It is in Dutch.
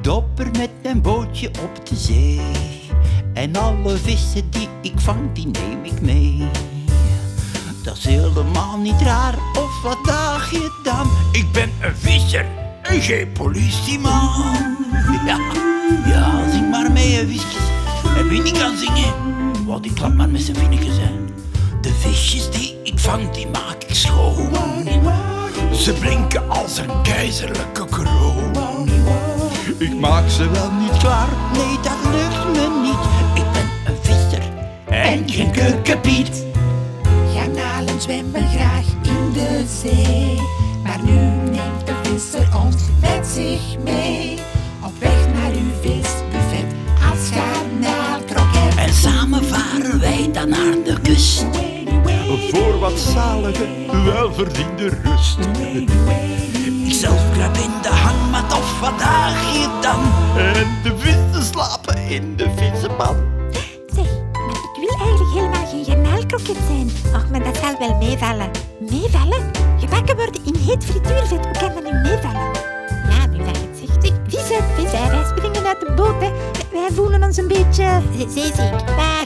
dopper met een bootje op de zee. En alle vissen die ik vang, die neem ik mee. Dat is helemaal niet raar, of wat daag je dan? Ik ben een visser en geen politieman. Ja, ja, zing maar mee, visjes. En wie niet kan zingen, wat die klap maar met zijn vinnetjes zijn. De visjes die ik vang, die maak ik schoon. Ze blinken als een keizerlijke kroon. Ik maak ze wel niet klaar, nee dat lukt me niet. Ik ben een visser en geen keukenpiet. Garnalen zwemmen graag in de zee. Maar nu neemt de visser ons met zich mee. Op weg naar uw visbuffet als garnaalkroket. En samen varen wij dan naar de kust. Voor wat zalige, welverdiende rust. Ik zelf kruip in de hangmat daag je dan? De vissen slapen in de vissenpan. Zeg, maar ik wil eigenlijk helemaal geen garnaalkroket zijn. Ach, maar dat zal wel meevallen. Meevallen? Gebakken worden in heet frituurvet, hoe kan dat nu meevallen? Ja, nu dat het zegt. Vissen, vissen, wij springen uit de boot, hè. Wij voelen ons een beetje zeeziek. Wij